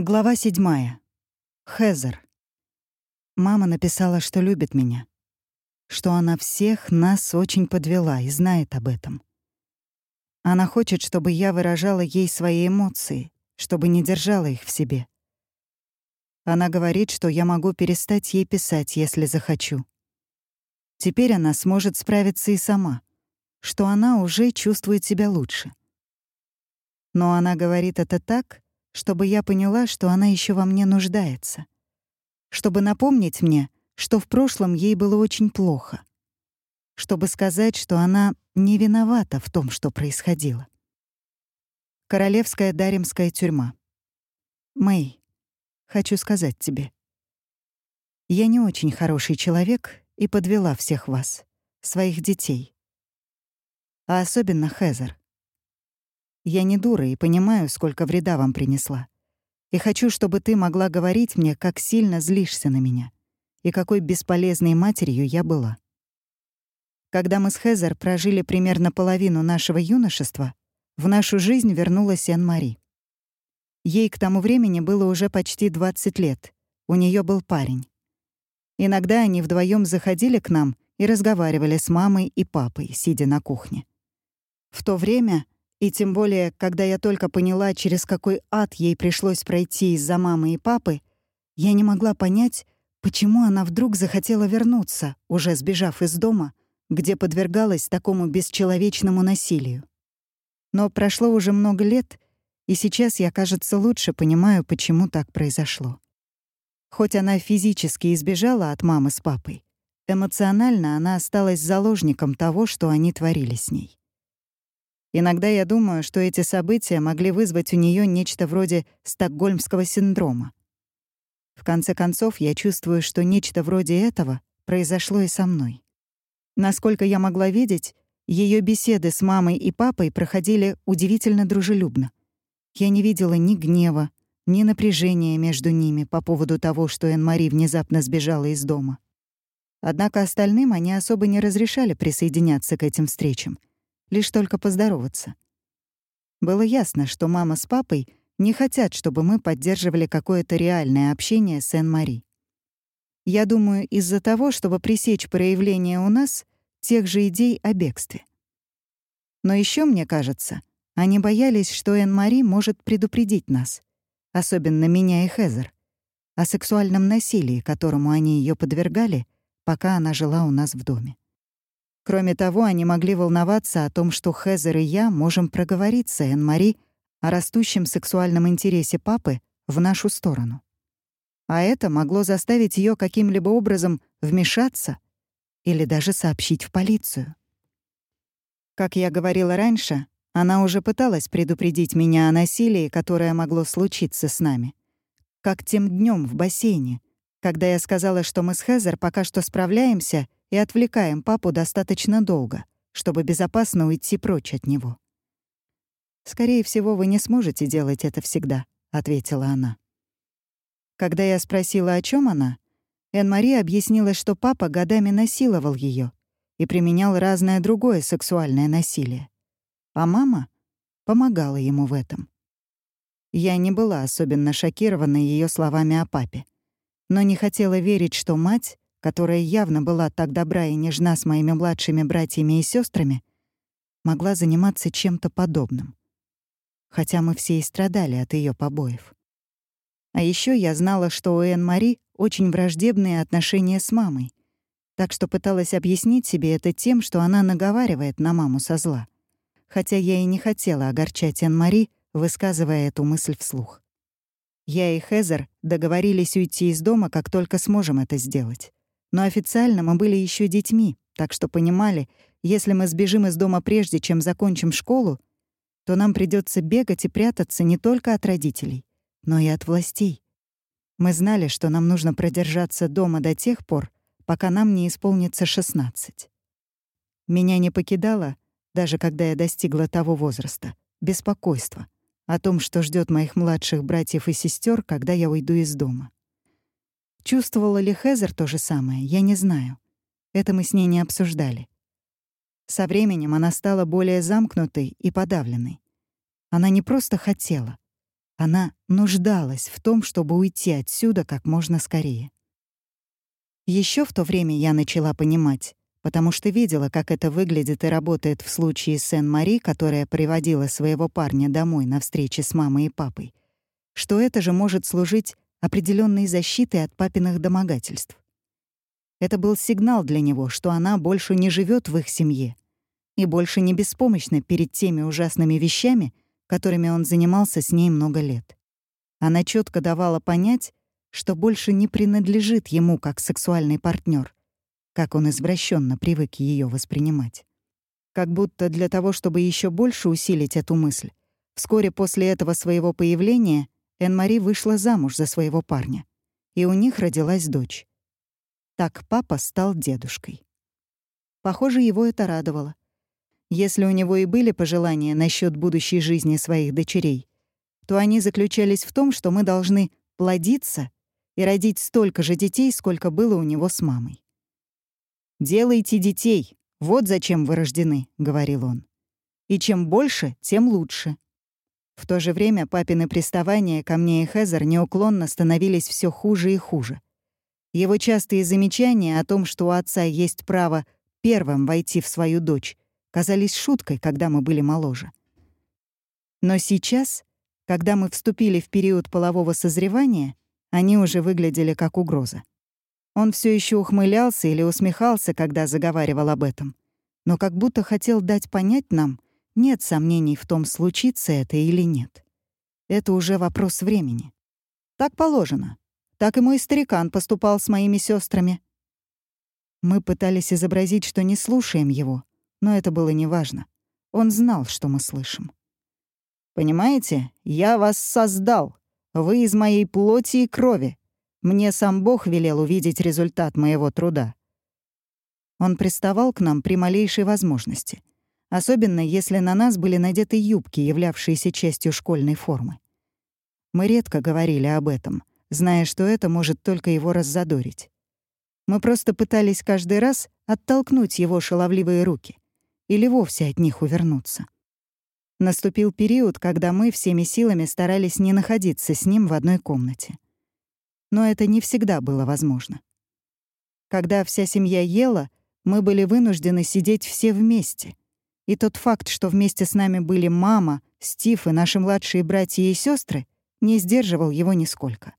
Глава седьмая. Хезер. Мама написала, что любит меня. Что она всех нас очень подвела и знает об этом. Она хочет, чтобы я выражала ей свои эмоции, чтобы не держала их в себе. Она говорит, что я могу перестать ей писать, если захочу. Теперь она сможет справиться и сама, что она уже чувствует себя лучше. Но она говорит это так, чтобы я поняла, что она еще во мне нуждается. Чтобы напомнить мне, что в прошлом ей было очень плохо. Чтобы сказать, что она не виновата в том, что происходило. Королевская Даримская тюрьма. Мэй, хочу сказать тебе. Я не очень хороший человек и подвела всех вас, своих детей. А особенно Хезер. Я не дура и понимаю, сколько вреда вам принесла. И хочу, чтобы ты могла говорить мне, как сильно злишься на меня и какой бесполезной матерью я была. Когда мы с Хезер прожили примерно половину нашего юношества, в нашу жизнь вернулась Эн-Мари. Ей к тому времени было уже почти 20 лет. У нее был парень. Иногда они вдвоем заходили к нам и разговаривали с мамой и папой, сидя на кухне. В то время и тем более, когда я только поняла, через какой ад ей пришлось пройти из-за мамы и папы, я не могла понять, почему она вдруг захотела вернуться, уже сбежав из дома, где подвергалась такому бесчеловечному насилию. Но прошло уже много лет, и сейчас я, кажется, лучше понимаю, почему так произошло. Хоть она физически избежала от мамы с папой, эмоционально она осталась заложником того, что они творили с ней. Иногда я думаю, что эти события могли вызвать у нее нечто вроде стокгольмского синдрома. В конце концов, я чувствую, что нечто вроде этого произошло и со мной. Насколько я могла видеть, ее беседы с мамой и папой проходили удивительно дружелюбно. Я не видела ни гнева, ни напряжения между ними по поводу того, что Энн-Мари внезапно сбежала из дома. Однако остальным они особо не разрешали присоединяться к этим встречам — лишь только поздороваться. Было ясно, что мама с папой не хотят, чтобы мы поддерживали какое-то реальное общение с Эн-Мари. Я думаю, из-за того, чтобы пресечь проявление у нас тех же идей о бегстве. Но еще мне кажется, они боялись, что Эн-Мари может предупредить нас, особенно меня и Хезер, о сексуальном насилии, которому они ее подвергали, пока она жила у нас в доме. Кроме того, они могли волноваться о том, что Хезер и я можем проговорить с Энн-Мари о растущем сексуальном интересе папы в нашу сторону. А это могло заставить ее каким-либо образом вмешаться или даже сообщить в полицию. Как я говорила раньше, она уже пыталась предупредить меня о насилии, которое могло случиться с нами. Как тем днем в бассейне, когда я сказала, что мы с Хезер пока что справляемся — и отвлекаем папу достаточно долго, чтобы безопасно уйти прочь от него. «Скорее всего, вы не сможете делать это всегда», — ответила она. Когда я спросила, о чем она, Эн-Мари объяснила, что папа годами насиловал ее и применял разное другое сексуальное насилие. А мама помогала ему в этом. Я не была особенно шокирована ее словами о папе, но не хотела верить, что мать которая явно была так добра и нежна с моими младшими братьями и сестрами, могла заниматься чем-то подобным. Хотя мы все и страдали от ее побоев. А еще я знала, что у Энн-Мари очень враждебные отношения с мамой, так что пыталась объяснить себе это тем, что она наговаривает на маму со зла. Хотя я и не хотела огорчать Энн-Мари, высказывая эту мысль вслух. Я и Хезер договорились уйти из дома, как только сможем это сделать. Но официально мы были еще детьми, так что понимали, если мы сбежим из дома прежде, чем закончим школу, то нам придется бегать и прятаться не только от родителей, но и от властей. Мы знали, что нам нужно продержаться дома до тех пор, пока нам не исполнится 16. Меня не покидало, даже когда я достигла того возраста, беспокойство о том, что ждет моих младших братьев и сестер, когда я уйду из дома. Чувствовала ли Хезер то же самое, я не знаю. Это мы с ней не обсуждали. Со временем она стала более замкнутой и подавленной. Она не просто хотела. Она нуждалась в том, чтобы уйти отсюда как можно скорее. Еще в то время я начала понимать, потому что видела, как это выглядит и работает в случае Сен-Мари, которая приводила своего парня домой на встрече с мамой и папой, что это же может служить определенной защитой от папиных домогательств. Это был сигнал для него, что она больше не живет в их семье и больше не беспомощна перед теми ужасными вещами, которыми он занимался с ней много лет. Она четко давала понять, что больше не принадлежит ему как сексуальный партнер, как он извращенно привык ее воспринимать. Как будто для того, чтобы еще больше усилить эту мысль, вскоре после этого своего появления Эн-Мари вышла замуж за своего парня, и у них родилась дочь. Так папа стал дедушкой. Похоже, его это радовало. Если у него и были пожелания насчет будущей жизни своих дочерей, то они заключались в том, что мы должны плодиться и родить столько же детей, сколько было у него с мамой. «Делайте детей, вот зачем вы рождены», — говорил он. «И чем больше, тем лучше». В то же время папины приставания ко мне и Хезер неуклонно становились все хуже и хуже. Его частые замечания о том, что у отца есть право первым войти в свою дочь, казались шуткой, когда мы были моложе. Но сейчас, когда мы вступили в период полового созревания, они уже выглядели как угроза. Он все еще ухмылялся или усмехался, когда заговаривал об этом, но как будто хотел дать понять нам, нет сомнений в том, случится это или нет. Это уже вопрос времени. Так положено. Так и мой старикан поступал с моими сестрами. Мы пытались изобразить, что не слушаем его, но это было неважно. Он знал, что мы слышим. «Понимаете, я вас создал. Вы из моей плоти и крови. Мне сам Бог велел увидеть результат моего труда». Он приставал к нам при малейшей возможности, особенно если на нас были надеты юбки, являвшиеся частью школьной формы. Мы редко говорили об этом, зная, что это может только его раззадорить. Мы просто пытались каждый раз оттолкнуть его шаловливые руки или вовсе от них увернуться. Наступил период, когда мы всеми силами старались не находиться с ним в одной комнате. Но это не всегда было возможно. Когда вся семья ела, мы были вынуждены сидеть все вместе. И тот факт, что вместе с нами были мама, Стив и наши младшие братья и сестры, не сдерживал его нисколько.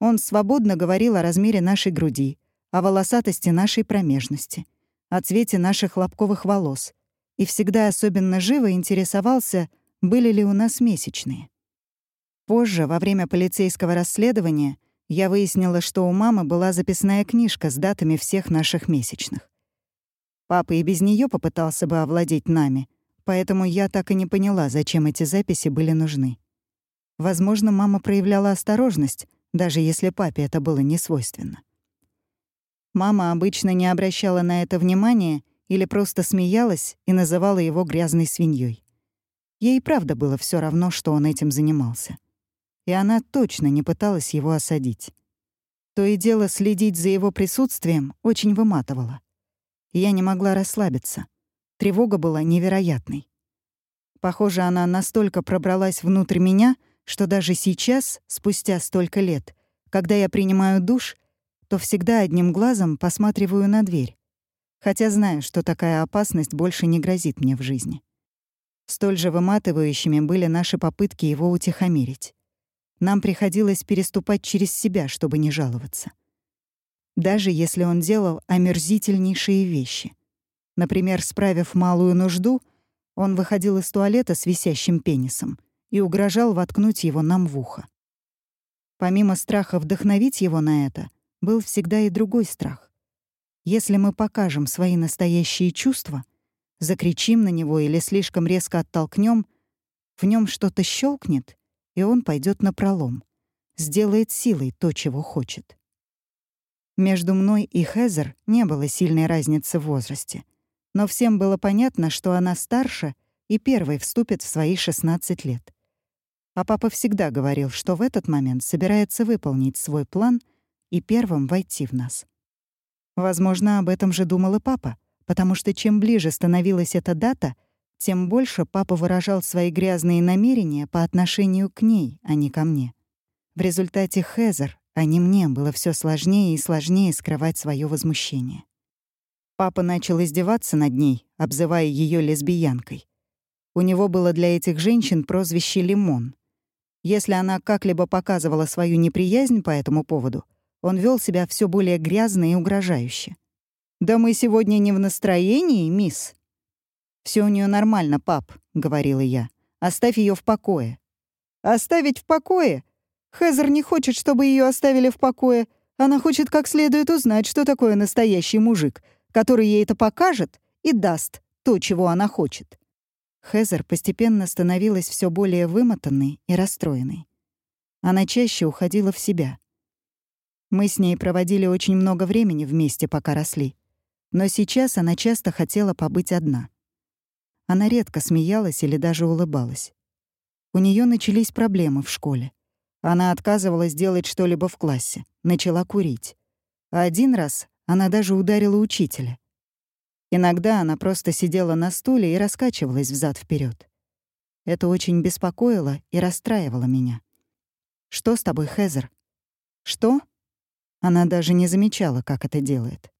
Он свободно говорил о размере нашей груди, о волосатости нашей промежности, о цвете наших лобковых волос, и всегда особенно живо интересовался, были ли у нас месячные. Позже, во время полицейского расследования, я выяснила, что у мамы была записная книжка с датами всех наших месячных. Папа и без нее попытался бы овладеть нами, поэтому я так и не поняла, зачем эти записи были нужны. Возможно, мама проявляла осторожность, даже если папе это было не свойственно. Мама обычно не обращала на это внимания или просто смеялась и называла его грязной свиньей. Ей правда было все равно, что он этим занимался. И она точно не пыталась его осадить. То и дело следить за его присутствием очень выматывало. Я не могла расслабиться. Тревога была невероятной. Похоже, она настолько пробралась внутрь меня, что даже сейчас, спустя столько лет, когда я принимаю душ, то всегда одним глазом посматриваю на дверь, хотя знаю, что такая опасность больше не грозит мне в жизни. Столь же выматывающими были наши попытки его утихомирить. Нам приходилось переступать через себя, чтобы не жаловаться. Даже если он делал омерзительнейшие вещи. Например, справив малую нужду, он выходил из туалета с висящим пенисом и угрожал воткнуть его нам в ухо. Помимо страха вдохновить его на это, был всегда и другой страх. Если мы покажем свои настоящие чувства, закричим на него или слишком резко оттолкнем, в нем что-то щелкнет, и он пойдет на пролом, сделает силой то, чего хочет. Между мной и Хезер не было сильной разницы в возрасте, но всем было понятно, что она старше и первой вступит в свои 16 лет. А папа всегда говорил, что в этот момент собирается выполнить свой план и первым войти в нас. Возможно, об этом же думал и папа, потому что чем ближе становилась эта дата, тем больше папа выражал свои грязные намерения по отношению к ней, а не ко мне. В результате Хезер, а не мне, было все сложнее и сложнее скрывать свое возмущение. Папа начал издеваться над ней, обзывая ее лесбиянкой. У него было для этих женщин прозвище «Лимон». Если она как-либо показывала свою неприязнь по этому поводу, он вел себя все более грязно и угрожающе. «Да мы сегодня не в настроении, мисс», все у нее нормально, пап», — говорила я. «Оставь ее в покое». «Оставить в покое? Хезер не хочет, чтобы ее оставили в покое. Она хочет как следует узнать, что такое настоящий мужик, который ей это покажет и даст то, чего она хочет». Хезер постепенно становилась все более вымотанной и расстроенной. Она чаще уходила в себя. Мы с ней проводили очень много времени вместе, пока росли. Но сейчас она часто хотела побыть одна — она редко смеялась или даже улыбалась. У нее начались проблемы в школе. Она отказывалась делать что-либо в классе, начала курить. Один раз она даже ударила учителя. Иногда она просто сидела на стуле и раскачивалась взад вперед. Это очень беспокоило и расстраивало меня. «Что с тобой, Хезер?» «Что?» Она даже не замечала, как это делает.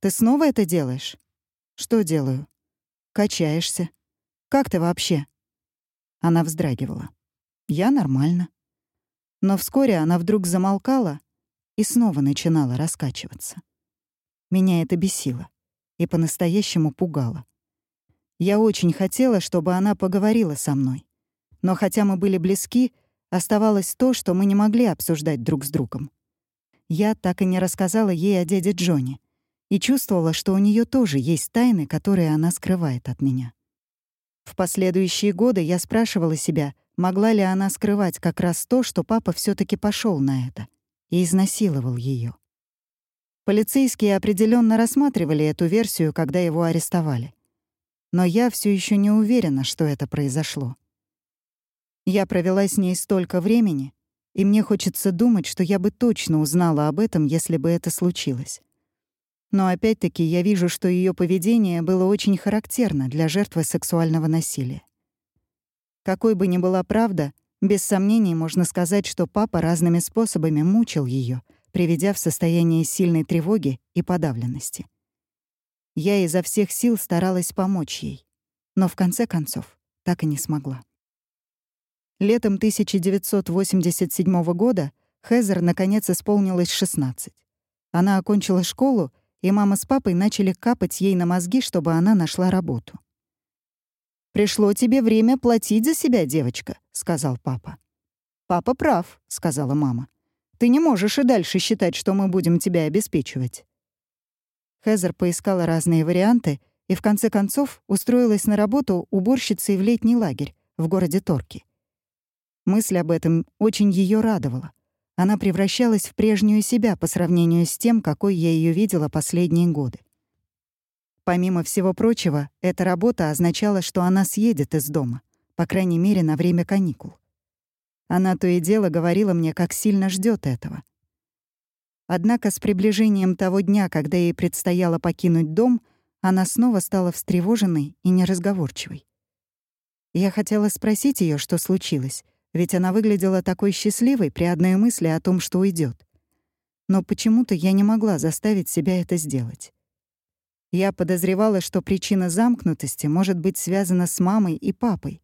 «Ты снова это делаешь?» «Что делаю?» Качаешься. Как ты вообще?» Она вздрагивала. «Я нормально». Но вскоре она вдруг замолкала и снова начинала раскачиваться. Меня это бесило и по-настоящему пугало. Я очень хотела, чтобы она поговорила со мной. Но хотя мы были близки, оставалось то, что мы не могли обсуждать друг с другом. Я так и не рассказала ей о дяде Джонни — и чувствовала, что у нее тоже есть тайны, которые она скрывает от меня. В последующие годы я спрашивала себя, могла ли она скрывать как раз то, что папа все таки пошел на это и изнасиловал ее. Полицейские определенно рассматривали эту версию, когда его арестовали. Но я все еще не уверена, что это произошло. Я провела с ней столько времени, и мне хочется думать, что я бы точно узнала об этом, если бы это случилось. Но опять-таки я вижу, что ее поведение было очень характерно для жертвы сексуального насилия. Какой бы ни была правда, без сомнений можно сказать, что папа разными способами мучил ее, приведя в состояние сильной тревоги и подавленности. Я изо всех сил старалась помочь ей, но в конце концов так и не смогла. Летом 1987 года Хезер наконец исполнилось 16. Она окончила школу и мама с папой начали капать ей на мозги, чтобы она нашла работу. «Пришло тебе время платить за себя, девочка», — сказал папа. «Папа прав», — сказала мама. «Ты не можешь и дальше считать, что мы будем тебя обеспечивать». Хезер поискала разные варианты и в конце концов устроилась на работу уборщицей в летний лагерь в городе Торки. Мысль об этом очень ее радовала. Она превращалась в прежнюю себя по сравнению с тем, какой я ее видела последние годы. Помимо всего прочего, эта работа означала, что она съедет из дома, по крайней мере, на время каникул. Она то и дело говорила мне, как сильно ждет этого. Однако с приближением того дня, когда ей предстояло покинуть дом, она снова стала встревоженной и неразговорчивой. Я хотела спросить ее, что случилось, ведь она выглядела такой счастливой при одной мысли о том, что уйдет. Но почему-то я не могла заставить себя это сделать. Я подозревала, что причина замкнутости может быть связана с мамой и папой,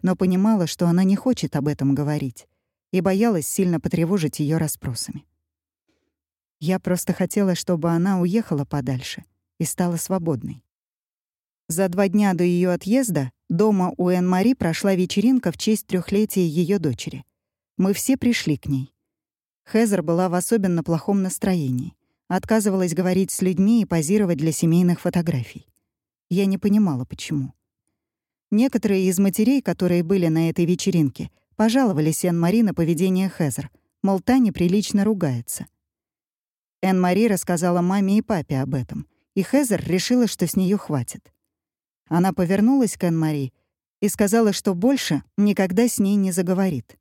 но понимала, что она не хочет об этом говорить, и боялась сильно потревожить ее расспросами. Я просто хотела, чтобы она уехала подальше и стала свободной. За два дня до ее отъезда дома у Эн-Мари прошла вечеринка в честь трехлетия ее дочери. Мы все пришли к ней. Хезер была в особенно плохом настроении. Отказывалась говорить с людьми и позировать для семейных фотографий. Я не понимала, почему. Некоторые из матерей, которые были на этой вечеринке, пожаловались Эн-Мари на поведение Хезер, мол, та неприлично ругается. Эн-Мари рассказала маме и папе об этом, и Хезер решила, что с нее хватит. Она повернулась к Ан-Мари и сказала, что больше никогда с ней не заговорит.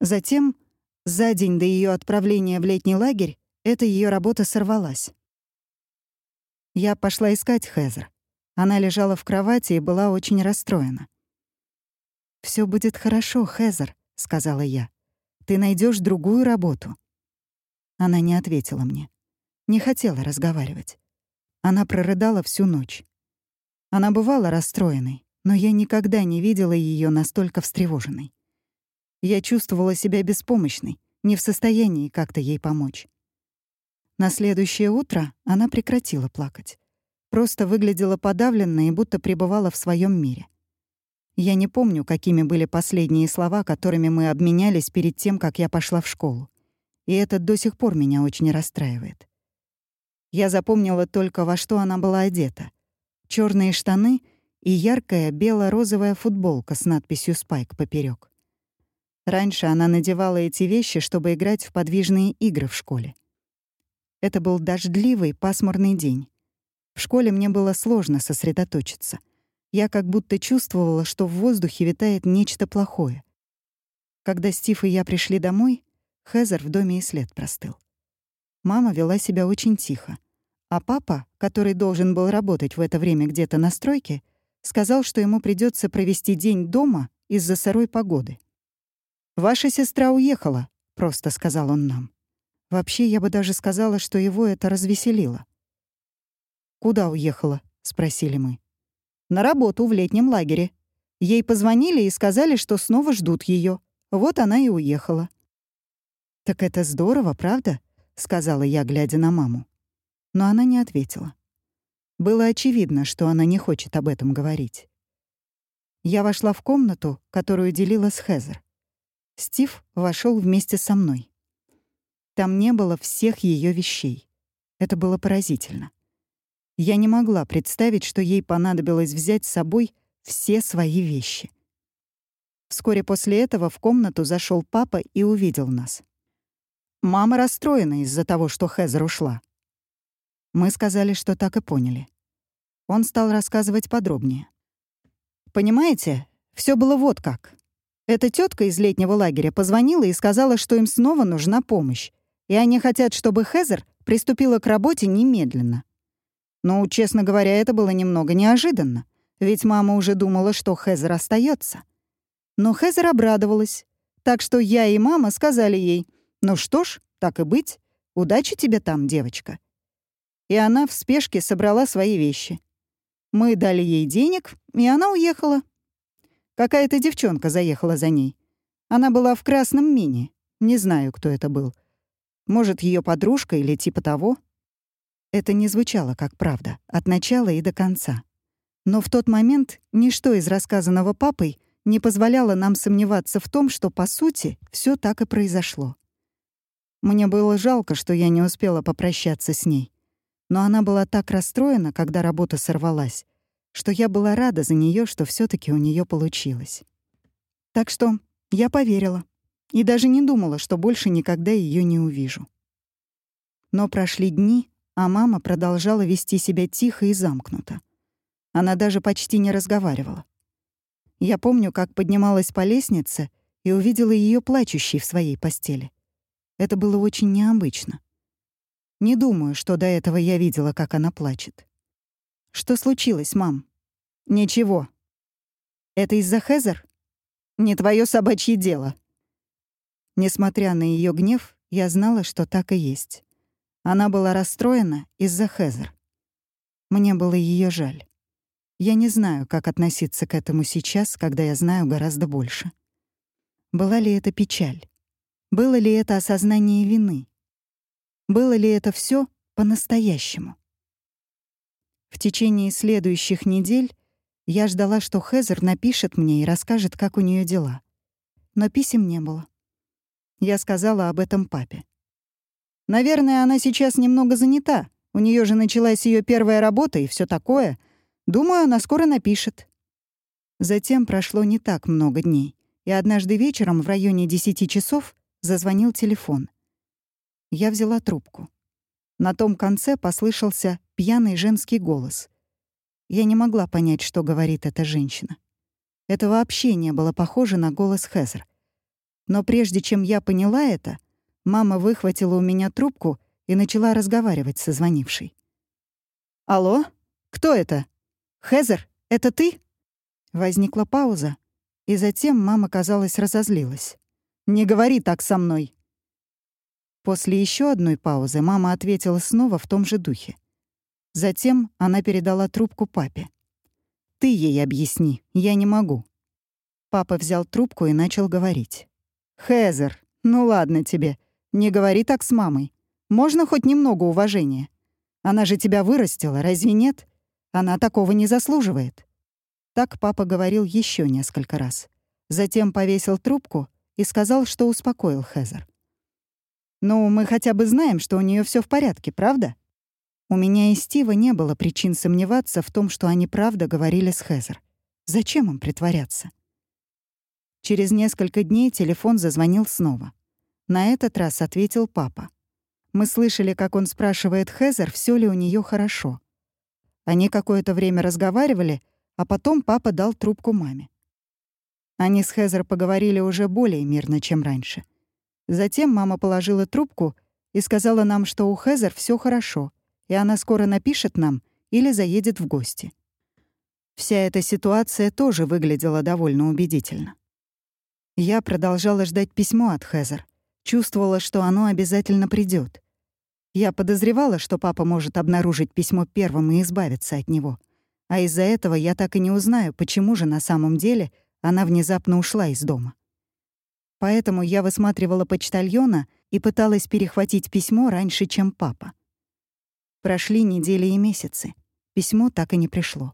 Затем, за день до ее отправления в летний лагерь, эта ее работа сорвалась. Я пошла искать Хезер. Она лежала в кровати и была очень расстроена. Все будет хорошо, Хезер», — сказала я. «Ты найдешь другую работу». Она не ответила мне. Не хотела разговаривать. Она прорыдала всю ночь. Она бывала расстроенной, но я никогда не видела ее настолько встревоженной. Я чувствовала себя беспомощной, не в состоянии как-то ей помочь. На следующее утро она прекратила плакать. Просто выглядела подавленной и будто пребывала в своем мире. Я не помню, какими были последние слова, которыми мы обменялись перед тем, как я пошла в школу. И это до сих пор меня очень расстраивает. Я запомнила только, во что она была одета. черные штаны и яркая бело-розовая футболка с надписью «Спайк» поперек. Раньше она надевала эти вещи, чтобы играть в подвижные игры в школе. Это был дождливый, пасмурный день. В школе мне было сложно сосредоточиться. Я как будто чувствовала, что в воздухе витает нечто плохое. Когда Стив и я пришли домой, Хезер в доме и след простыл. Мама вела себя очень тихо. А папа, который должен был работать в это время где-то на стройке, сказал, что ему придется провести день дома из-за сырой погоды. «Ваша сестра уехала», — просто сказал он нам. Вообще, я бы даже сказала, что его это развеселило. «Куда уехала?» — спросили мы. «На работу в летнем лагере. Ей позвонили и сказали, что снова ждут ее. Вот она и уехала». «Так это здорово, правда?» — сказала я, глядя на маму. Но она не ответила. Было очевидно, что она не хочет об этом говорить. Я вошла в комнату, которую делила с Хезер. Стив вошел вместе со мной. Там не было всех ее вещей. Это было поразительно. Я не могла представить, что ей понадобилось взять с собой все свои вещи. Вскоре после этого в комнату зашел папа и увидел нас. Мама расстроена из-за того, что Хезер ушла. Мы сказали, что так и поняли. Он стал рассказывать подробнее. «Понимаете, все было вот как. Эта тетка из летнего лагеря позвонила и сказала, что им снова нужна помощь, и они хотят, чтобы Хезер приступила к работе немедленно. Но, честно говоря, это было немного неожиданно, ведь мама уже думала, что Хезер остается. Но Хезер обрадовалась, так что я и мама сказали ей, «Ну что ж, так и быть, удачи тебе там, девочка». И она в спешке собрала свои вещи. Мы дали ей денег, и она уехала. Какая-то девчонка заехала за ней. Она была в красном мини. Не знаю, кто это был. Может, ее подружка или типа того? Это не звучало как правда, от начала и до конца. Но в тот момент ничто из рассказанного папой не позволяло нам сомневаться в том, что, по сути, все так и произошло. Мне было жалко, что я не успела попрощаться с ней. Но она была так расстроена, когда работа сорвалась, что я была рада за нее, что все таки у нее получилось. Так что я поверила и даже не думала, что больше никогда ее не увижу. Но прошли дни, а мама продолжала вести себя тихо и замкнуто. Она даже почти не разговаривала. Я помню, как поднималась по лестнице и увидела ее плачущей в своей постели. Это было очень необычно. Не думаю, что до этого я видела, как она плачет. «Что случилось, мам?» «Ничего». «Это из-за Хезер?» «Не твое собачье дело», Несмотря на ее гнев, я знала, что так и есть. Она была расстроена из-за Хезер. Мне было ее жаль. Я не знаю, как относиться к этому сейчас, когда я знаю гораздо больше. Была ли это печаль? Было ли это осознание вины? Было ли это все по-настоящему? В течение следующих недель я ждала, что Хезер напишет мне и расскажет, как у нее дела. Но писем не было. Я сказала об этом папе. «Наверное, она сейчас немного занята. У нее же началась ее первая работа и все такое. Думаю, она скоро напишет». Затем прошло не так много дней, и однажды вечером в районе десяти часов зазвонил телефон. Я взяла трубку. На том конце послышался пьяный женский голос. Я не могла понять, что говорит эта женщина. Это вообще не было похоже на голос Хезер — но прежде чем я поняла это, мама выхватила у меня трубку и начала разговаривать со звонившей. «Алло? Кто это?» «Хезер, это ты?» Возникла пауза, и затем мама, казалось, разозлилась. «Не говори так со мной!» После еще одной паузы мама ответила снова в том же духе. Затем она передала трубку папе. «Ты ей объясни, я не могу». Папа взял трубку и начал говорить. «Хезер, ну ладно тебе, не говори так с мамой. Можно хоть немного уважения? Она же тебя вырастила, разве нет? Она такого не заслуживает». Так папа говорил еще несколько раз. Затем повесил трубку и сказал, что успокоил Хезер. «Ну, мы хотя бы знаем, что у нее все в порядке, правда?» У меня и Стива не было причин сомневаться в том, что они правда говорили с Хезер. Зачем им притворяться? Через несколько дней телефон зазвонил снова. На этот раз ответил папа. Мы слышали, как он спрашивает Хезер, все ли у нее хорошо. Они какое-то время разговаривали, а потом папа дал трубку маме. Они с Хезер поговорили уже более мирно, чем раньше. Затем мама положила трубку и сказала нам, что у Хезер все хорошо, и она скоро напишет нам или заедет в гости. Вся эта ситуация тоже выглядела довольно убедительно. Я продолжала ждать письмо от Хезер. Чувствовала, что оно обязательно придет. Я подозревала, что папа может обнаружить письмо первым и избавиться от него. А из-за этого я так и не узнаю, почему же на самом деле она внезапно ушла из дома. Поэтому я высматривала почтальона и пыталась перехватить письмо раньше, чем папа. Прошли недели и месяцы. Письмо так и не пришло.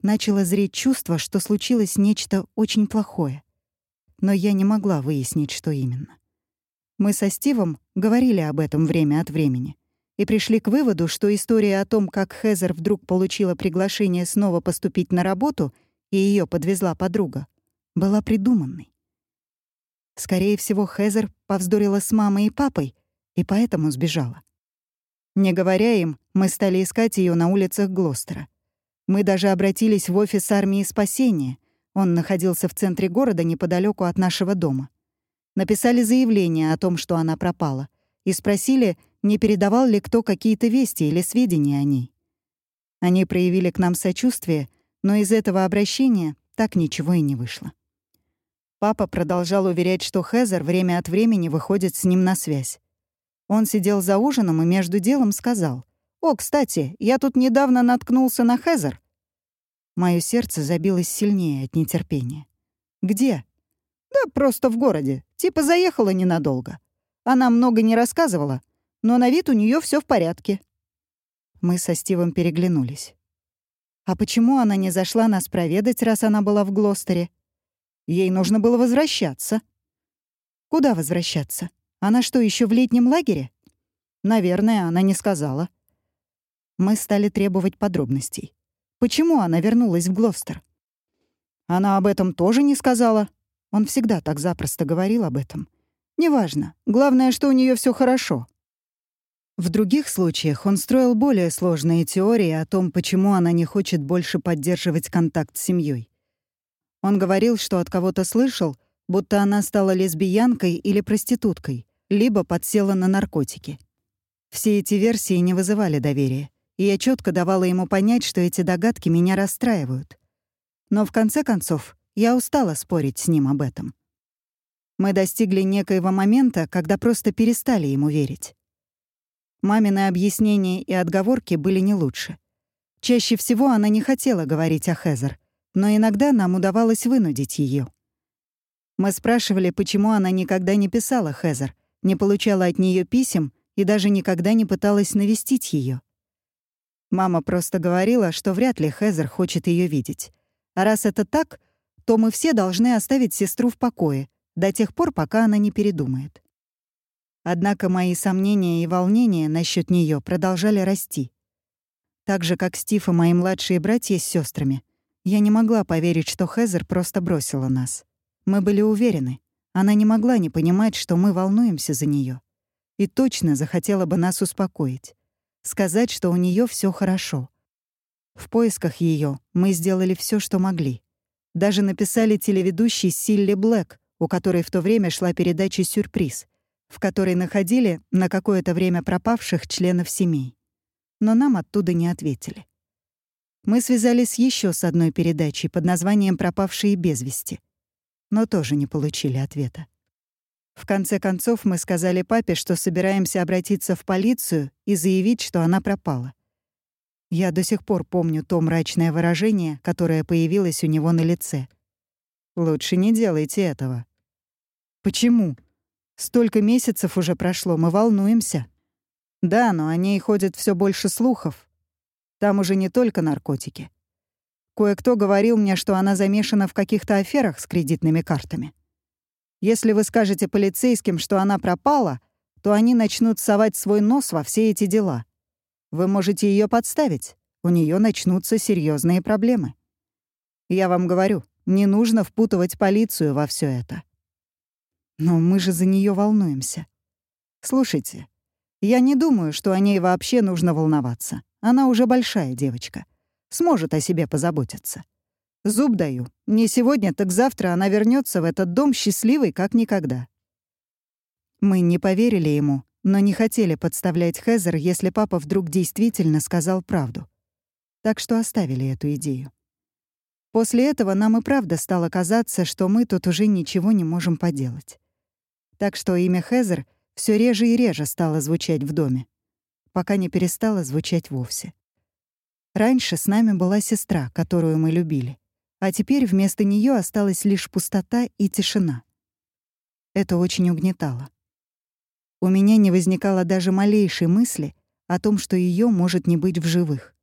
Начало зреть чувство, что случилось нечто очень плохое. Но я не могла выяснить, что именно. Мы со Стивом говорили об этом время от времени и пришли к выводу, что история о том, как Хезер вдруг получила приглашение снова поступить на работу и ее подвезла подруга, была придуманной. Скорее всего, Хезер повздорила с мамой и папой и поэтому сбежала. Не говоря им, мы стали искать ее на улицах Глостера. Мы даже обратились в офис армии спасения. Он находился в центре города неподалеку от нашего дома. Написали заявление о том, что она пропала, и спросили, не передавал ли кто какие-то вести или сведения о ней. Они проявили к нам сочувствие, но из этого обращения так ничего и не вышло. Папа продолжал уверять, что Хезер время от времени выходит с ним на связь. Он сидел за ужином и между делом сказал. «О, кстати, я тут недавно наткнулся на Хезер». Моё сердце забилось сильнее от нетерпения. «Где?» «Да просто в городе. Типа заехала ненадолго. Она много не рассказывала, но на вид у неё всё в порядке». Мы со Стивом переглянулись. «А почему она не зашла нас проведать, раз она была в Глостере?» «Ей нужно было возвращаться». «Куда возвращаться?» Она что, еще в летнем лагере? Наверное, она не сказала. Мы стали требовать подробностей. Почему она вернулась в Глостер? Она об этом тоже не сказала. Он всегда так запросто говорил об этом. Неважно. Главное, что у нее все хорошо. В других случаях он строил более сложные теории о том, почему она не хочет больше поддерживать контакт с семьей. Он говорил, что от кого-то слышал, будто она стала лесбиянкой или проституткой, либо подсела на наркотики. Все эти версии не вызывали доверия, и я четко давала ему понять, что эти догадки меня расстраивают. Но в конце концов я устала спорить с ним об этом. Мы достигли некоего момента, когда просто перестали ему верить. Мамины объяснения и отговорки были не лучше. Чаще всего она не хотела говорить о Хезер, но иногда нам удавалось вынудить ее. Мы спрашивали, почему она никогда не писала Хезер, не получала от нее писем и даже никогда не пыталась навестить ее. Мама просто говорила, что вряд ли Хезер хочет ее видеть. А раз это так, то мы все должны оставить сестру в покое до тех пор, пока она не передумает. Однако мои сомнения и волнения насчет нее продолжали расти. Так же, как Стив и мои младшие братья с сестрами, я не могла поверить, что Хезер просто бросила нас. Мы были уверены, она не могла не понимать, что мы волнуемся за нее, И точно захотела бы нас успокоить. Сказать, что у нее все хорошо. В поисках ее мы сделали все, что могли. Даже написали телеведущей Силли Блэк, у которой в то время шла передача «Сюрприз», в которой находили на какое-то время пропавших членов семей. Но нам оттуда не ответили. Мы связались еще с одной передачей под названием «Пропавшие без вести», но тоже не получили ответа. В конце концов, мы сказали папе, что собираемся обратиться в полицию и заявить, что она пропала. Я до сих пор помню то мрачное выражение, которое появилось у него на лице. «Лучше не делайте этого». «Почему? Столько месяцев уже прошло, мы волнуемся». «Да, но о ней ходит все больше слухов. Там уже не только наркотики. Кое-кто говорил мне, что она замешана в каких-то аферах с кредитными картами. Если вы скажете полицейским, что она пропала, то они начнут совать свой нос во все эти дела. Вы можете ее подставить. У нее начнутся серьезные проблемы. Я вам говорю, не нужно впутывать полицию во все это. Но мы же за нее волнуемся. Слушайте, я не думаю, что о ней вообще нужно волноваться. Она уже большая девочка. Сможет о себе позаботиться. Зуб даю. Не сегодня, так завтра она вернется в этот дом счастливой, как никогда. Мы не поверили ему, но не хотели подставлять Хезер, если папа вдруг действительно сказал правду. Так что оставили эту идею. После этого нам и правда стало казаться, что мы тут уже ничего не можем поделать. Так что имя Хезер все реже и реже стало звучать в доме, пока не перестало звучать вовсе. Раньше с нами была сестра, которую мы любили а теперь вместо нее осталась лишь пустота и тишина. Это очень угнетало. У меня не возникало даже малейшей мысли о том, что ее может не быть в живых,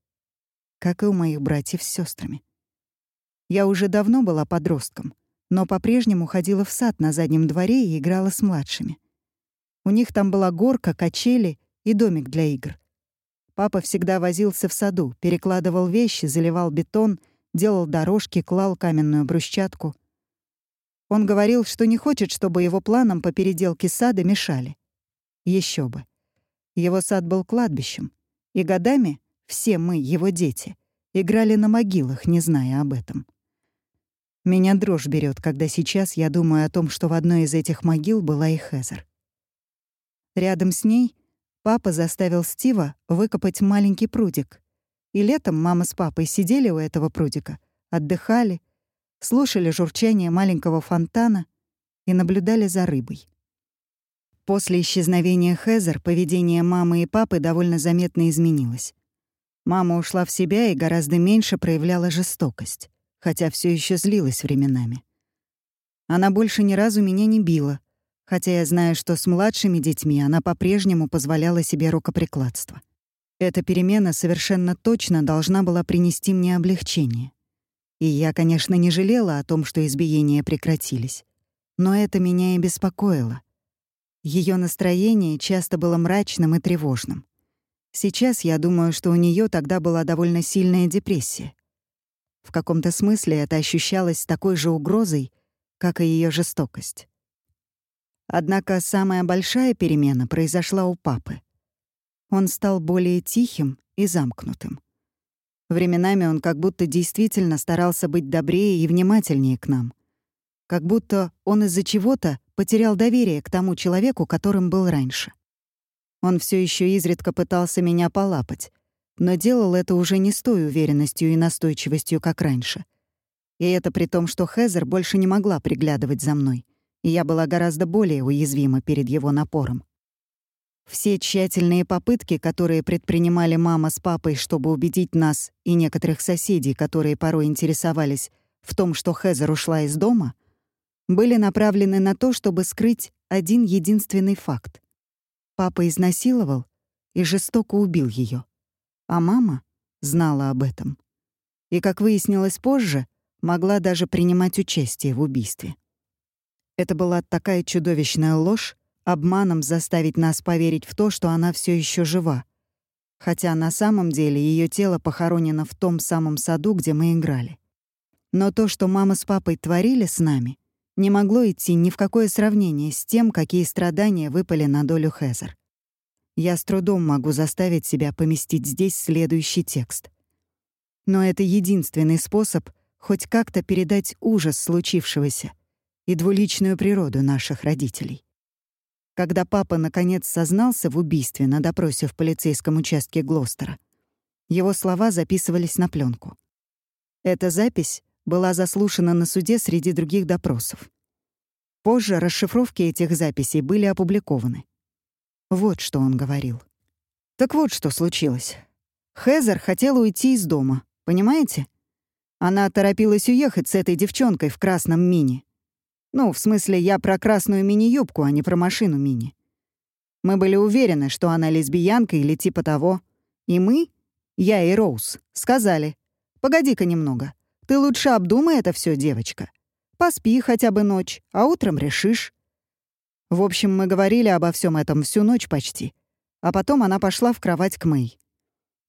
как и у моих братьев с сестрами. Я уже давно была подростком, но по-прежнему ходила в сад на заднем дворе и играла с младшими. У них там была горка, качели и домик для игр. Папа всегда возился в саду, перекладывал вещи, заливал бетон делал дорожки, клал каменную брусчатку. Он говорил, что не хочет, чтобы его планам по переделке сада мешали. Еще бы. Его сад был кладбищем, и годами все мы, его дети, играли на могилах, не зная об этом. Меня дрожь берет, когда сейчас я думаю о том, что в одной из этих могил была и Хезер. Рядом с ней папа заставил Стива выкопать маленький прудик, и летом мама с папой сидели у этого прудика, отдыхали, слушали журчание маленького фонтана и наблюдали за рыбой. После исчезновения Хезер поведение мамы и папы довольно заметно изменилось. Мама ушла в себя и гораздо меньше проявляла жестокость, хотя все еще злилась временами. Она больше ни разу меня не била, хотя я знаю, что с младшими детьми она по-прежнему позволяла себе рукоприкладство. Эта перемена совершенно точно должна была принести мне облегчение. И я, конечно, не жалела о том, что избиения прекратились. Но это меня и беспокоило. Ее настроение часто было мрачным и тревожным. Сейчас я думаю, что у нее тогда была довольно сильная депрессия. В каком-то смысле это ощущалось такой же угрозой, как и ее жестокость. Однако самая большая перемена произошла у папы. Он стал более тихим и замкнутым. Временами он как будто действительно старался быть добрее и внимательнее к нам. Как будто он из-за чего-то потерял доверие к тому человеку, которым был раньше. Он все еще изредка пытался меня полапать, но делал это уже не с той уверенностью и настойчивостью, как раньше. И это при том, что Хезер больше не могла приглядывать за мной, и я была гораздо более уязвима перед его напором. Все тщательные попытки, которые предпринимали мама с папой, чтобы убедить нас и некоторых соседей, которые порой интересовались в том, что Хезер ушла из дома, были направлены на то, чтобы скрыть один единственный факт. Папа изнасиловал и жестоко убил ее, а мама знала об этом. И, как выяснилось позже, могла даже принимать участие в убийстве. Это была такая чудовищная ложь, обманом заставить нас поверить в то, что она все еще жива. Хотя на самом деле ее тело похоронено в том самом саду, где мы играли. Но то, что мама с папой творили с нами, не могло идти ни в какое сравнение с тем, какие страдания выпали на долю Хезер. Я с трудом могу заставить себя поместить здесь следующий текст. Но это единственный способ хоть как-то передать ужас случившегося и двуличную природу наших родителей. Когда папа наконец сознался в убийстве на допросе в полицейском участке Глостера, Его слова записывались на пленку. Эта запись была заслушана на суде среди других допросов. Позже расшифровки этих записей были опубликованы. Вот что он говорил. Так вот, что случилось. Хезер хотела уйти из дома, понимаете? Она торопилась уехать с этой девчонкой в красном мини. Ну, в смысле, я про красную мини-юбку, а не про машину мини. Мы были уверены, что она лесбиянка или типа того. И мы, я и Роуз, сказали, «Погоди-ка немного. Ты лучше обдумай это все, девочка. Поспи хотя бы ночь, а утром решишь». В общем, мы говорили обо всем этом всю ночь почти. А потом она пошла в кровать к Мэй.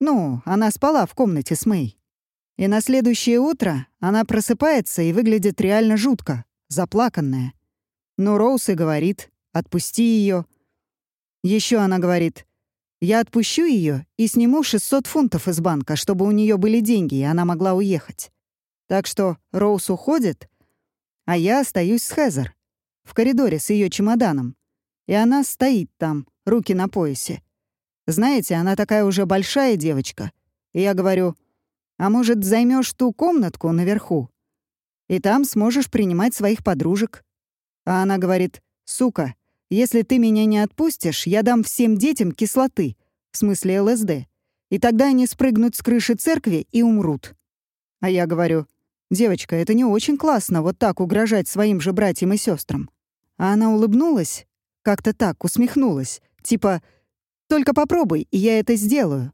Ну, она спала в комнате с Мэй. И на следующее утро она просыпается и выглядит реально жутко, заплаканная. Но Роуз и говорит, отпусти ее. Еще она говорит, я отпущу ее и сниму 600 фунтов из банка, чтобы у нее были деньги, и она могла уехать. Так что Роуз уходит, а я остаюсь с Хезер в коридоре с ее чемоданом. И она стоит там, руки на поясе. Знаете, она такая уже большая девочка. И я говорю, а может, займешь ту комнатку наверху? И там сможешь принимать своих подружек. А она говорит, сука, если ты меня не отпустишь, я дам всем детям кислоты, в смысле ЛСД. И тогда они спрыгнут с крыши церкви и умрут. А я говорю, девочка, это не очень классно вот так угрожать своим же братьям и сестрам. А она улыбнулась, как-то так, усмехнулась, типа «Только попробуй, и я это сделаю».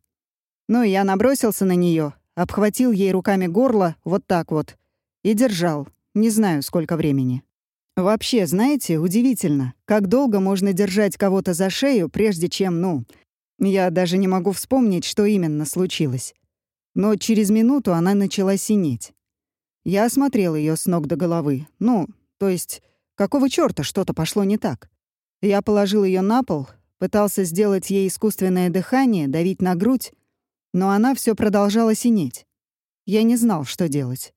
Ну, я набросился на нее, обхватил ей руками горло вот так вот и держал, не знаю, сколько времени. Вообще, знаете, удивительно, как долго можно держать кого-то за шею, прежде чем, ну... Я даже не могу вспомнить, что именно случилось. Но через минуту она начала синеть. Я осмотрел ее с ног до головы. Ну, то есть, какого чёрта что-то пошло не так? Я положил ее на пол, пытался сделать ей искусственное дыхание, давить на грудь, но она все продолжала синеть. Я не знал, что делать.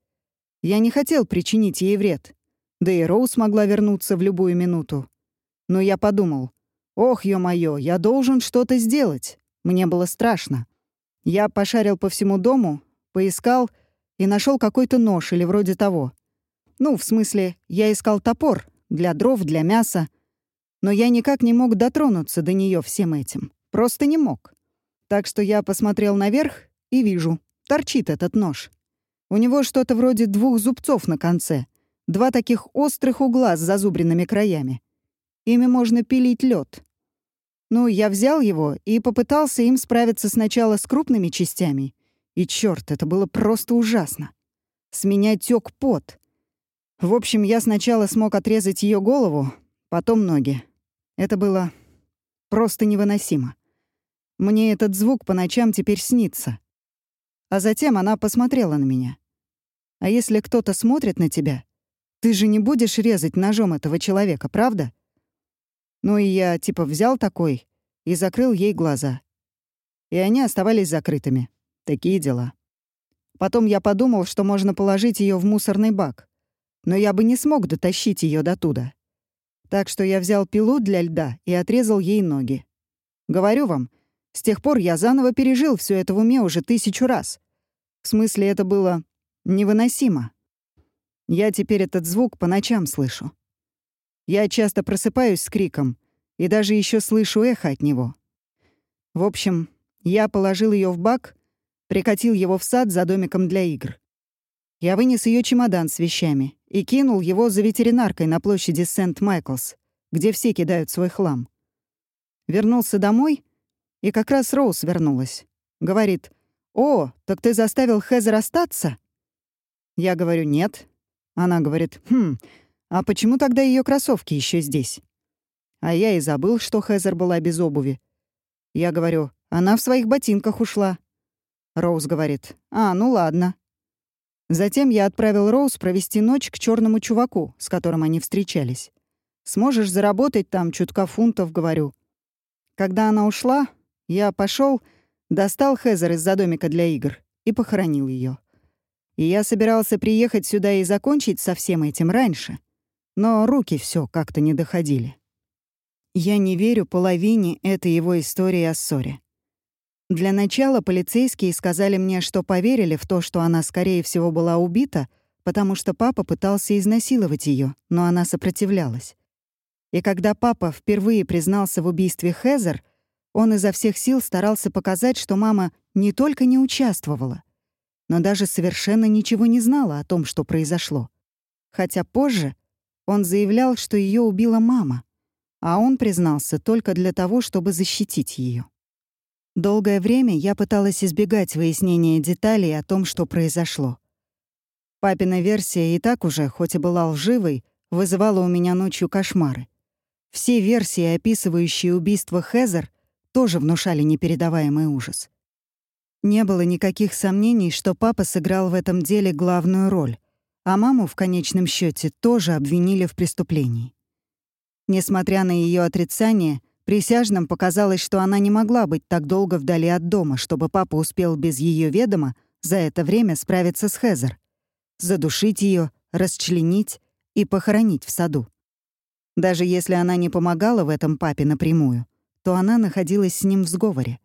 Я не хотел причинить ей вред. Да и Роуз могла вернуться в любую минуту. Но я подумал, ох, ё-моё, я должен что-то сделать. Мне было страшно. Я пошарил по всему дому, поискал и нашел какой-то нож или вроде того. Ну, в смысле, я искал топор для дров, для мяса, но я никак не мог дотронуться до нее всем этим. Просто не мог. Так что я посмотрел наверх и вижу, торчит этот нож. У него что-то вроде двух зубцов на конце — Два таких острых угла с зазубренными краями. Ими можно пилить лед. Ну, я взял его и попытался им справиться сначала с крупными частями. И черт, это было просто ужасно. С меня тек пот. В общем, я сначала смог отрезать ее голову, потом ноги. Это было просто невыносимо. Мне этот звук по ночам теперь снится. А затем она посмотрела на меня. А если кто-то смотрит на тебя, ты же не будешь резать ножом этого человека, правда? Ну и я типа взял такой и закрыл ей глаза. И они оставались закрытыми. Такие дела. Потом я подумал, что можно положить ее в мусорный бак. Но я бы не смог дотащить ее до туда. Так что я взял пилу для льда и отрезал ей ноги. Говорю вам, с тех пор я заново пережил все это в уме уже тысячу раз. В смысле, это было невыносимо. Я теперь этот звук по ночам слышу. Я часто просыпаюсь с криком и даже еще слышу эхо от него. В общем, я положил ее в бак, прикатил его в сад за домиком для игр. Я вынес ее чемодан с вещами и кинул его за ветеринаркой на площади Сент-Майклс, где все кидают свой хлам. Вернулся домой, и как раз Роуз вернулась. Говорит, «О, так ты заставил Хезер остаться?» Я говорю, «Нет, она говорит, «Хм, а почему тогда ее кроссовки еще здесь?» А я и забыл, что Хезер была без обуви. Я говорю, «Она в своих ботинках ушла». Роуз говорит, «А, ну ладно». Затем я отправил Роуз провести ночь к черному чуваку, с которым они встречались. «Сможешь заработать там чутка фунтов», — говорю. Когда она ушла, я пошел, достал Хезер из-за домика для игр и похоронил ее. И я собирался приехать сюда и закончить со всем этим раньше. Но руки все как-то не доходили. Я не верю половине этой его истории о ссоре. Для начала полицейские сказали мне, что поверили в то, что она, скорее всего, была убита, потому что папа пытался изнасиловать ее, но она сопротивлялась. И когда папа впервые признался в убийстве Хезер, он изо всех сил старался показать, что мама не только не участвовала, но даже совершенно ничего не знала о том, что произошло. Хотя позже он заявлял, что ее убила мама, а он признался только для того, чтобы защитить ее. Долгое время я пыталась избегать выяснения деталей о том, что произошло. Папина версия и так уже, хоть и была лживой, вызывала у меня ночью кошмары. Все версии, описывающие убийство Хезер, тоже внушали непередаваемый ужас. Не было никаких сомнений, что папа сыграл в этом деле главную роль, а маму в конечном счете тоже обвинили в преступлении. Несмотря на ее отрицание, присяжным показалось, что она не могла быть так долго вдали от дома, чтобы папа успел без ее ведома за это время справиться с Хезер, задушить ее, расчленить и похоронить в саду. Даже если она не помогала в этом папе напрямую, то она находилась с ним в сговоре.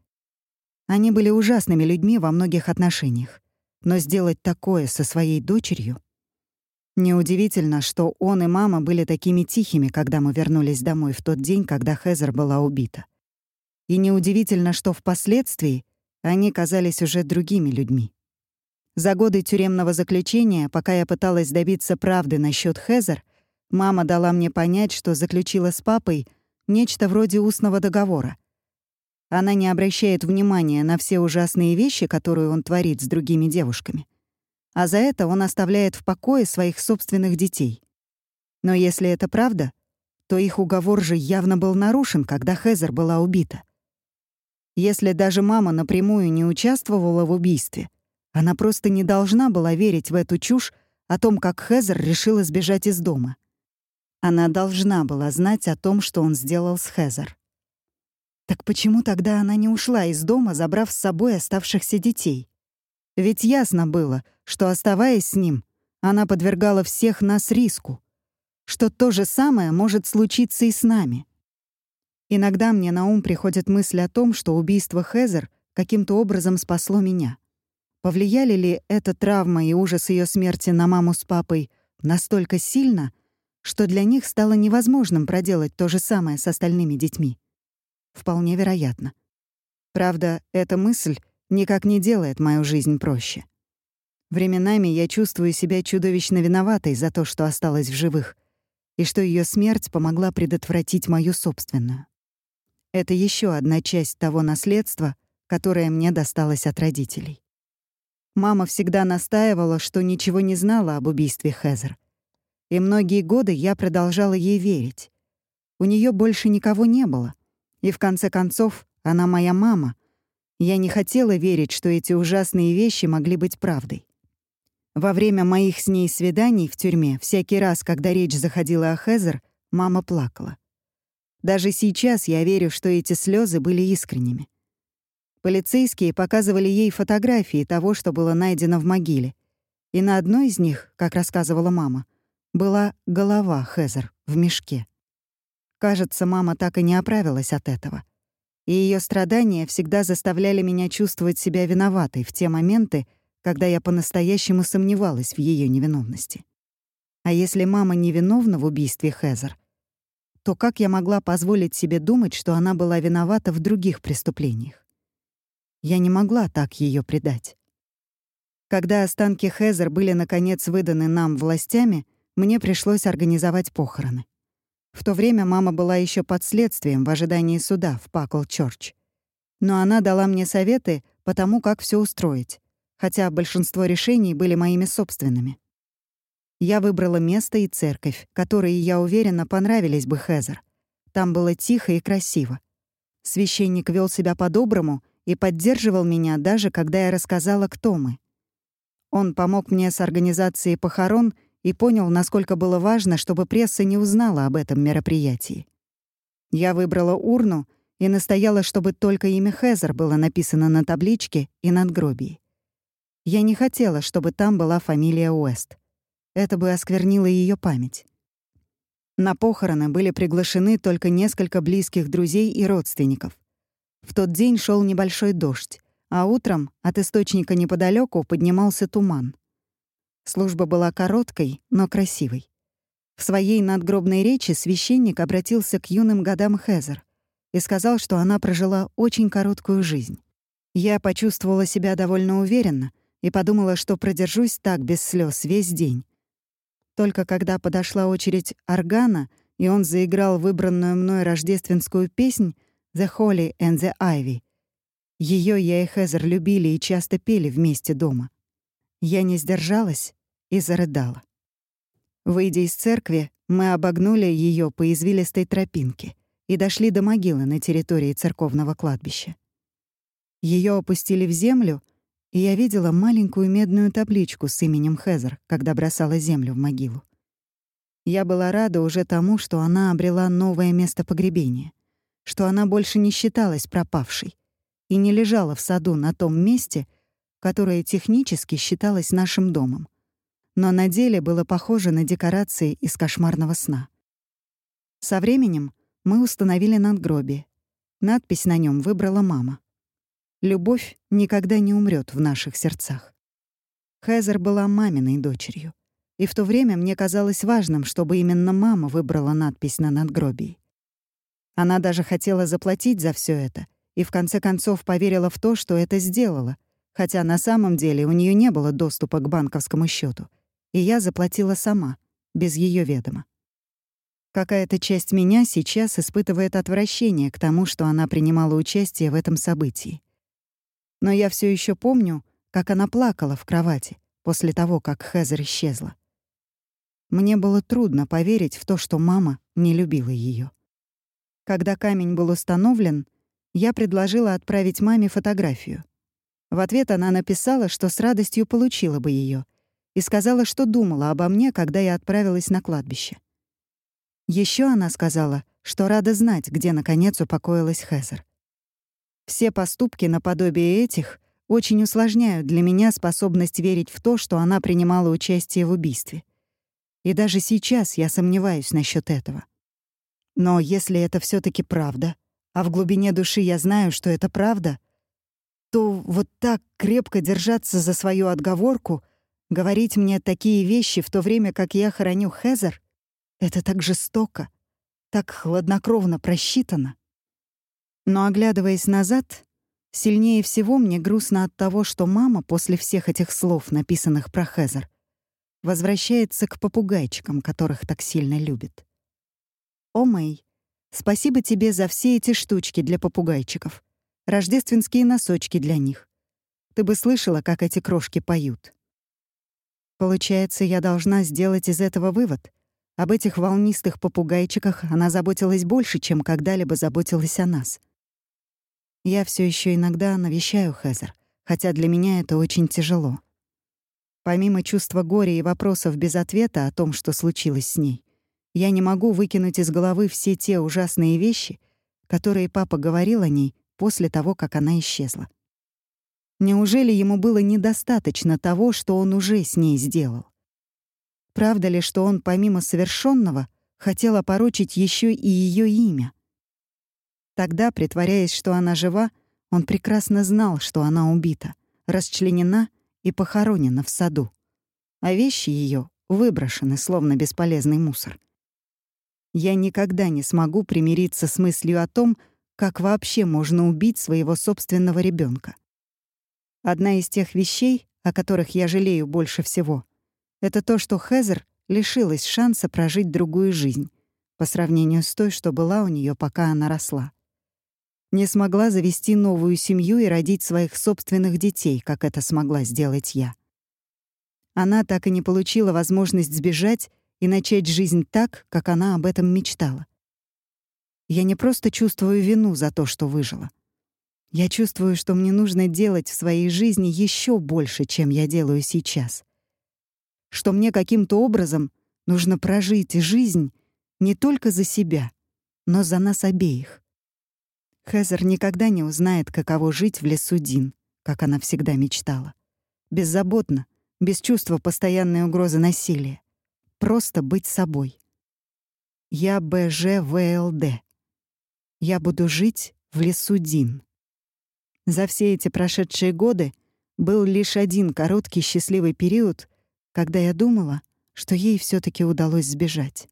Они были ужасными людьми во многих отношениях, но сделать такое со своей дочерью... Неудивительно, что он и мама были такими тихими, когда мы вернулись домой в тот день, когда Хезер была убита. И неудивительно, что впоследствии они казались уже другими людьми. За годы тюремного заключения, пока я пыталась добиться правды насчет Хезер, Мама дала мне понять, что заключила с папой нечто вроде устного договора. Она не обращает внимания на все ужасные вещи, которые он творит с другими девушками. А за это он оставляет в покое своих собственных детей. Но если это правда, то их уговор же явно был нарушен, когда Хезер была убита. Если даже мама напрямую не участвовала в убийстве, она просто не должна была верить в эту чушь о том, как Хезер решила сбежать из дома. Она должна была знать о том, что он сделал с Хезер. Так почему тогда она не ушла из дома, забрав с собой оставшихся детей? Ведь ясно было, что, оставаясь с ним, она подвергала всех нас риску, что то же самое может случиться и с нами. Иногда мне на ум приходит мысль о том, что убийство Хезер каким-то образом спасло меня. Повлияли ли эта травма и ужас ее смерти на маму с папой настолько сильно, что для них стало невозможным проделать то же самое с остальными детьми. Вполне вероятно. Правда, эта мысль никак не делает мою жизнь проще. Временами я чувствую себя чудовищно виноватой за то, что осталась в живых, и что ее смерть помогла предотвратить мою собственную. Это еще одна часть того наследства, которое мне досталось от родителей. Мама всегда настаивала, что ничего не знала об убийстве Хезер, и многие годы я продолжала ей верить. У нее больше никого не было. И в конце концов, она моя мама. Я не хотела верить, что эти ужасные вещи могли быть правдой. Во время моих с ней свиданий в тюрьме, всякий раз, когда речь заходила о Хезер, мама плакала. Даже сейчас я верю, что эти слезы были искренними. Полицейские показывали ей фотографии того, что было найдено в могиле. И на одной из них, как рассказывала мама, была голова Хезер в мешке. Кажется, мама так и не оправилась от этого. И ее страдания всегда заставляли меня чувствовать себя виноватой в те моменты, когда я по-настоящему сомневалась в ее невиновности. А если мама невиновна в убийстве Хезер, то как я могла позволить себе думать, что она была виновата в других преступлениях? Я не могла так ее предать. Когда останки Хезер были наконец выданы нам властями, мне пришлось организовать похороны. В то время мама была еще под следствием в ожидании суда в Пакл-Чорч. Но она дала мне советы по тому, как все устроить, хотя большинство решений были моими собственными. Я выбрала место и церковь, которые, я уверена, понравились бы Хезер. Там было тихо и красиво. Священник вел себя по-доброму и поддерживал меня даже, когда я рассказала, кто мы. Он помог мне с организацией похорон и понял, насколько было важно, чтобы пресса не узнала об этом мероприятии. Я выбрала урну и настояла, чтобы только имя Хезер было написано на табличке и надгробии. Я не хотела, чтобы там была фамилия Уэст. Это бы осквернило ее память. На похороны были приглашены только несколько близких друзей и родственников. В тот день шел небольшой дождь, а утром от источника неподалеку поднимался туман. Служба была короткой, но красивой. В своей надгробной речи священник обратился к юным годам Хезер и сказал, что она прожила очень короткую жизнь. Я почувствовала себя довольно уверенно и подумала, что продержусь так без слез весь день. Только когда подошла очередь органа, и он заиграл выбранную мной рождественскую песнь «The Holy and the Ivy», ее я и Хезер любили и часто пели вместе дома. Я не сдержалась и зарыдала. Выйдя из церкви, мы обогнули ее по извилистой тропинке и дошли до могилы на территории церковного кладбища. Ее опустили в землю, и я видела маленькую медную табличку с именем Хезер, когда бросала землю в могилу. Я была рада уже тому, что она обрела новое место погребения, что она больше не считалась пропавшей и не лежала в саду на том месте, которое технически считалось нашим домом, но на деле было похоже на декорации из кошмарного сна. Со временем мы установили надгробие. Надпись на нем выбрала мама. Любовь никогда не умрет в наших сердцах. Хезер была маминой дочерью. И в то время мне казалось важным, чтобы именно мама выбрала надпись на надгробии. Она даже хотела заплатить за все это и в конце концов поверила в то, что это сделала, хотя на самом деле у нее не было доступа к банковскому счету, и я заплатила сама, без ее ведома. Какая-то часть меня сейчас испытывает отвращение к тому, что она принимала участие в этом событии но я все еще помню, как она плакала в кровати после того, как Хезер исчезла. Мне было трудно поверить в то, что мама не любила ее. Когда камень был установлен, я предложила отправить маме фотографию. В ответ она написала, что с радостью получила бы ее, и сказала, что думала обо мне, когда я отправилась на кладбище. Еще она сказала, что рада знать, где наконец упокоилась Хезер. Все поступки наподобие этих очень усложняют для меня способность верить в то, что она принимала участие в убийстве. И даже сейчас я сомневаюсь насчет этого. Но если это все таки правда, а в глубине души я знаю, что это правда, то вот так крепко держаться за свою отговорку, говорить мне такие вещи в то время, как я хороню Хезер, это так жестоко, так хладнокровно просчитано. Но оглядываясь назад, сильнее всего мне грустно от того, что мама после всех этих слов, написанных про Хезер, возвращается к попугайчикам, которых так сильно любит. О, Мэй, спасибо тебе за все эти штучки для попугайчиков, рождественские носочки для них. Ты бы слышала, как эти крошки поют. Получается, я должна сделать из этого вывод. Об этих волнистых попугайчиках она заботилась больше, чем когда-либо заботилась о нас — я все еще иногда навещаю Хезер, хотя для меня это очень тяжело. Помимо чувства горя и вопросов без ответа о том, что случилось с ней, я не могу выкинуть из головы все те ужасные вещи, которые папа говорил о ней после того, как она исчезла. Неужели ему было недостаточно того, что он уже с ней сделал? Правда ли, что он помимо совершенного хотел опорочить еще и ее имя? Тогда, притворяясь, что она жива, он прекрасно знал, что она убита, расчленена и похоронена в саду. А вещи ее выброшены, словно бесполезный мусор. Я никогда не смогу примириться с мыслью о том, как вообще можно убить своего собственного ребенка. Одна из тех вещей, о которых я жалею больше всего, это то, что Хезер лишилась шанса прожить другую жизнь по сравнению с той, что была у нее, пока она росла не смогла завести новую семью и родить своих собственных детей, как это смогла сделать я. Она так и не получила возможность сбежать и начать жизнь так, как она об этом мечтала. Я не просто чувствую вину за то, что выжила. Я чувствую, что мне нужно делать в своей жизни еще больше, чем я делаю сейчас. Что мне каким-то образом нужно прожить жизнь не только за себя, но за нас обеих. Хезер никогда не узнает, каково жить в лесу Дин, как она всегда мечтала. Беззаботно, без чувства постоянной угрозы насилия. Просто быть собой. Я БЖВЛД. Я буду жить в лесу Дин. За все эти прошедшие годы был лишь один короткий счастливый период, когда я думала, что ей все таки удалось сбежать.